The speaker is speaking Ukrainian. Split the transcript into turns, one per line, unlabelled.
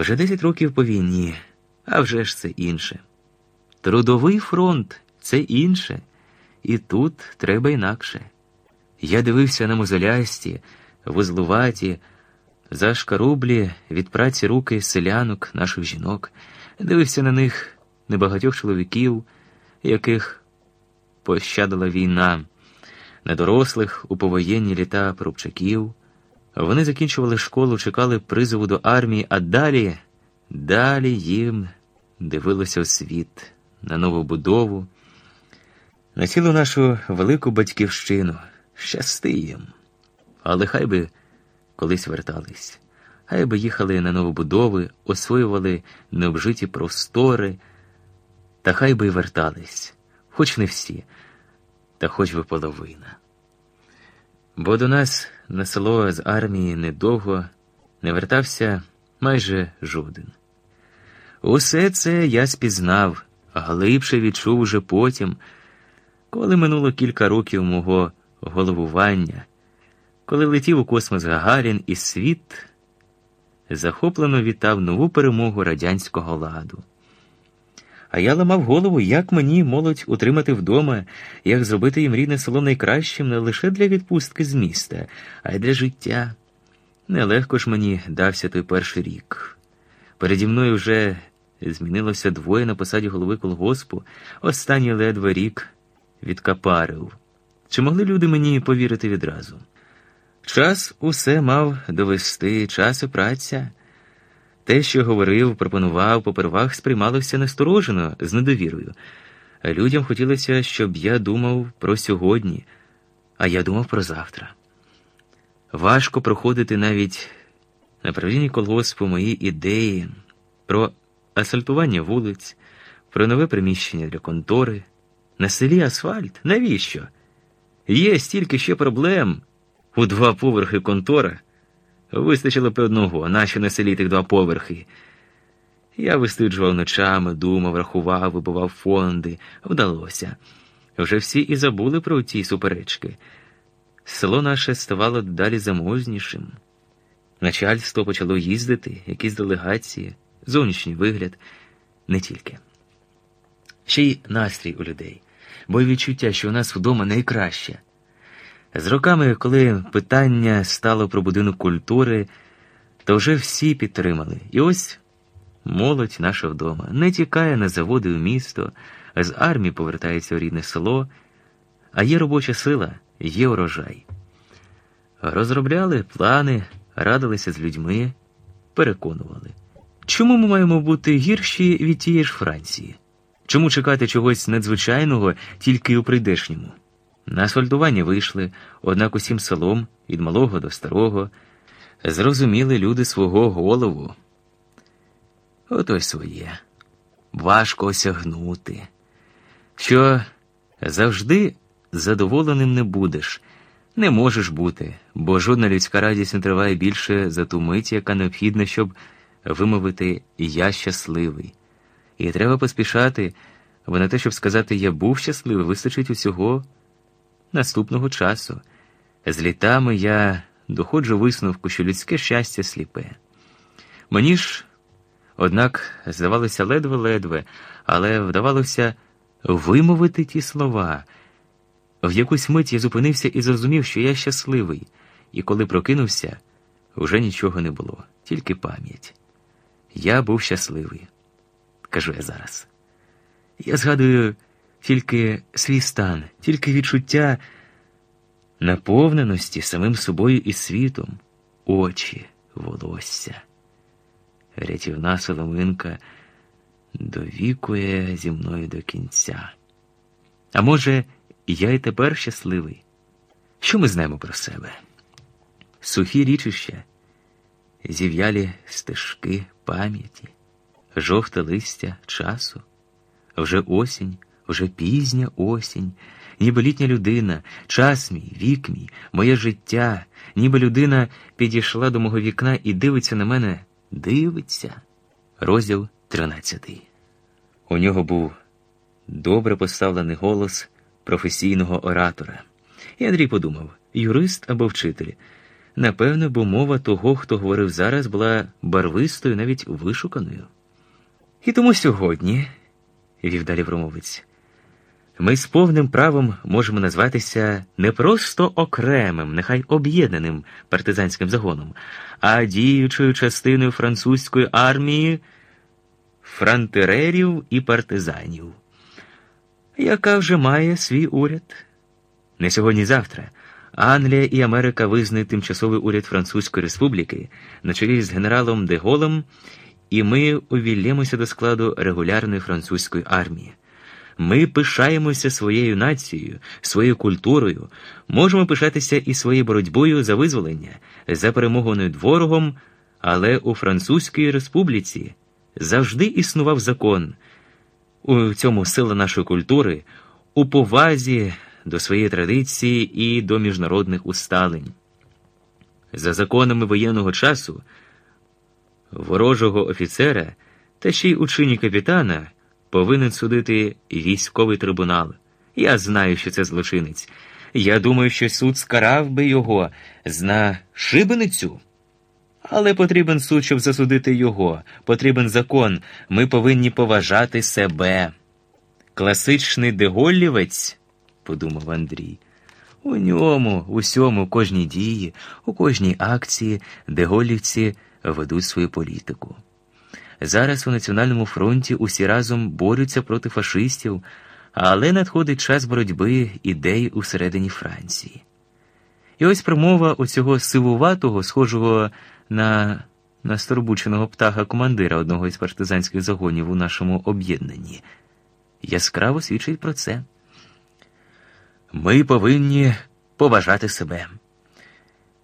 Вже 10 років по війні, а вже ж це інше. Трудовий фронт це інше, і тут треба інакше. Я дивився на мозолясті, вузлуваті, зашкарублі від праці руки селянок, наших жінок, дивився на них небагатьох чоловіків, яких пощадила війна, на дорослих у повоєнні літа порубчаків. Вони закінчували школу, чекали призову до армії, а далі, далі їм дивилося світ на нову будову, на цілу нашу велику батьківщину. Щасти їм. Але хай би колись вертались, хай би їхали на новобудови, освоювали необжиті простори, та хай би й вертались, хоч не всі, та хоч би половина. Бо до нас на село з армії недовго не вертався майже жоден. Усе це я спізнав, глибше відчув уже потім, коли минуло кілька років мого головування, коли летів у космос Гагарін і світ захоплено вітав нову перемогу радянського ладу. А я ламав голову, як мені молодь утримати вдома, як зробити їм рідне село найкращим не лише для відпустки з міста, а й для життя. Нелегко ж мені дався той перший рік. Переді мною вже змінилося двоє на посаді голови колгоспу, останній ледве рік відкапарив. Чи могли люди мені повірити відразу? Час усе мав довести, час і праця. Те, що говорив, пропонував, попервах сприймалося насторожено, з недовірою. Людям хотілося, щоб я думав про сьогодні, а я думав про завтра. Важко проходити навіть на правлінні колгоспу мої ідеї про асфальтування вулиць, про нове приміщення для контори. На селі асфальт? Навіщо? Є стільки ще проблем у два поверхи контора. Вистачило б одного, нащо на селі тих два поверхи. Я вистиджував ночами, думав, рахував, вибивав фонди. Вдалося. Вже всі і забули про ті суперечки. Село наше ставало далі заможнішим. Начальство почало їздити, якісь делегації, зовнішній вигляд, не тільки. Ще й настрій у людей, бо й відчуття, що у нас вдома найкраще. З роками, коли питання стало про будинок культури, то вже всі підтримали. І ось молодь наша вдома не тікає на заводи у місто, з армії повертається у рідне село, а є робоча сила, є урожай. Розробляли плани, радилися з людьми, переконували. Чому ми маємо бути гірші від тієї ж Франції? Чому чекати чогось надзвичайного тільки у прийдешньому? На асфальтування вийшли, однак усім селом, від малого до старого, зрозуміли люди свого голову. Ото й своє. Важко осягнути, що завжди задоволеним не будеш, не можеш бути, бо жодна людська радість не триває більше за ту мить, яка необхідна, щоб вимовити Я щасливий. І треба поспішати, бо на те, щоб сказати Я був щасливий, вистачить усього наступного часу. З літами я доходжу висновку, що людське щастя сліпе. Мені ж, однак, здавалося ледве-ледве, але вдавалося вимовити ті слова. В якусь мить я зупинився і зрозумів, що я щасливий, і коли прокинувся, вже нічого не було, тільки пам'ять. Я був щасливий, кажу я зараз. Я згадую тільки свій стан, тільки відчуття наповненості самим собою і світом, очі, волосся. Рятівна соломинка довікує зі мною до кінця. А може, я й тепер щасливий? Що ми знаємо про себе? Сухі річища, зів'ялі стежки пам'яті, жовте листя часу, вже осінь вже пізня осінь, ніби літня людина, час мій, вік мій, моє життя, ніби людина підійшла до мого вікна і дивиться на мене, дивиться. Розділ тринадцятий. У нього був добре поставлений голос професійного оратора. І Андрій подумав: юрист або вчитель. напевно, бо мова того, хто говорив зараз, була барвистою, навіть вишуканою. І тому сьогодні, вів далі промовець, ми з повним правом можемо назватися не просто окремим, нехай об'єднаним партизанським загоном, а діючою частиною французької армії франтерерів і партизанів, яка вже має свій уряд. Не сьогодні-завтра. Англія і Америка визнають тимчасовий уряд Французької Республіки на чолі з генералом Деголом, і ми увіллємося до складу регулярної французької армії. Ми пишаємося своєю нацією, своєю культурою, можемо пишатися і своєю боротьбою за визволення, за перемогу над ворогом, але у Французькій Республіці завжди існував закон. У цьому сила нашої культури, у повазі до своєї традиції і до міжнародних усталень. За законами воєнного часу, ворожого офіцера та ще й у чині капітана повинен судити військовий трибунал. Я знаю, що це злочинець. Я думаю, що суд скарав би його на шибеницю. Але потрібен суд, щоб засудити його, потрібен закон. Ми повинні поважати себе. Класичний деголлівець, подумав Андрій. У ньому, усьому, кожній дії, у кожній акції, деголівці ведуть свою політику. Зараз у Національному фронті усі разом борються проти фашистів, але надходить час боротьби ідей усередині Франції. І ось промова оцього сивуватого, схожого на насторбученого птаха командира одного із партизанських загонів у нашому об'єднанні, яскраво свідчить про це. Ми повинні поважати себе.